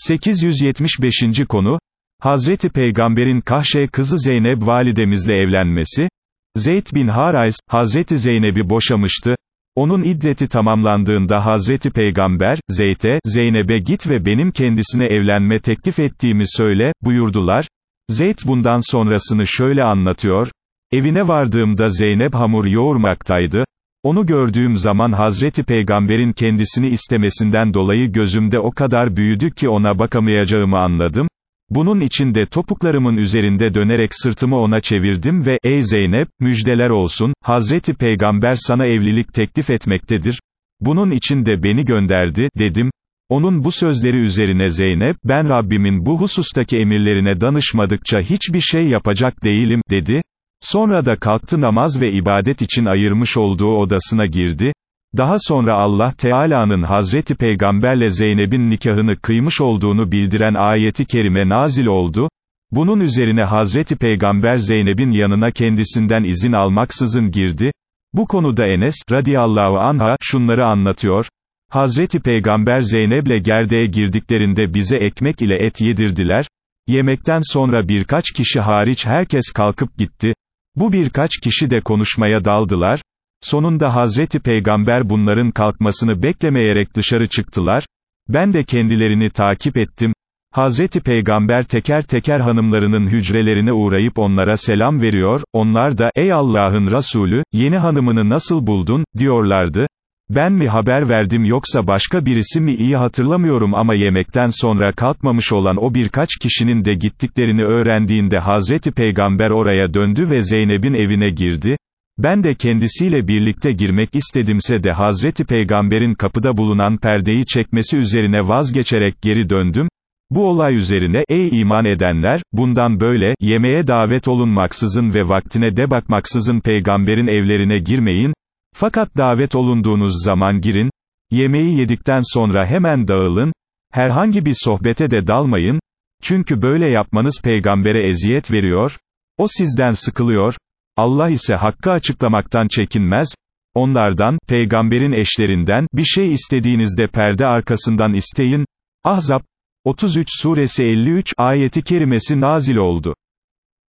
875. konu, Hazreti Peygamber'in Kahşe kızı Zeynep validemizle evlenmesi, Zeyd bin Harays, Hazreti Zeynep'i boşamıştı, onun iddeti tamamlandığında Hazreti Peygamber, Zeyd'e, Zeynep'e git ve benim kendisine evlenme teklif ettiğimi söyle, buyurdular, Zeyd bundan sonrasını şöyle anlatıyor, evine vardığımda Zeynep hamur yoğurmaktaydı, onu gördüğüm zaman Hazreti Peygamber'in kendisini istemesinden dolayı gözümde o kadar büyüdü ki ona bakamayacağımı anladım, bunun için de topuklarımın üzerinde dönerek sırtımı ona çevirdim ve, ey Zeynep, müjdeler olsun, Hazreti Peygamber sana evlilik teklif etmektedir, bunun için de beni gönderdi, dedim, onun bu sözleri üzerine Zeynep, ben Rabbimin bu husustaki emirlerine danışmadıkça hiçbir şey yapacak değilim, dedi, sonra da kalktı namaz ve ibadet için ayırmış olduğu odasına girdi, daha sonra Allah Teala'nın Hazreti Peygamberle Zeynep'in nikahını kıymış olduğunu bildiren ayeti kerime nazil oldu, bunun üzerine Hazreti Peygamber Zeynep'in yanına kendisinden izin almaksızın girdi, bu konuda Enes, radiyallahu anha, şunları anlatıyor, Hazreti Peygamber Zeynep'le gerdeğe girdiklerinde bize ekmek ile et yedirdiler, yemekten sonra birkaç kişi hariç herkes kalkıp gitti, bu birkaç kişi de konuşmaya daldılar, Sonunda Hazreti Peygamber bunların kalkmasını beklemeyerek dışarı çıktılar, ben de kendilerini takip ettim, Hazreti Peygamber teker teker hanımlarının hücrelerine uğrayıp onlara selam veriyor, onlar da, ey Allah'ın Resulü, yeni hanımını nasıl buldun, diyorlardı, ben mi haber verdim yoksa başka birisi mi iyi hatırlamıyorum ama yemekten sonra kalkmamış olan o birkaç kişinin de gittiklerini öğrendiğinde Hazreti Peygamber oraya döndü ve Zeynep'in evine girdi, ben de kendisiyle birlikte girmek istedimse de Hazreti Peygamber'in kapıda bulunan perdeyi çekmesi üzerine vazgeçerek geri döndüm, bu olay üzerine, ey iman edenler, bundan böyle, yemeğe davet olunmaksızın ve vaktine de bakmaksızın peygamberin evlerine girmeyin, fakat davet olunduğunuz zaman girin, yemeği yedikten sonra hemen dağılın, herhangi bir sohbete de dalmayın, çünkü böyle yapmanız peygambere eziyet veriyor, o sizden sıkılıyor, Allah ise hakkı açıklamaktan çekinmez, onlardan, peygamberin eşlerinden, bir şey istediğinizde perde arkasından isteyin, Ahzab, 33 suresi 53 ayeti kerimesi nazil oldu.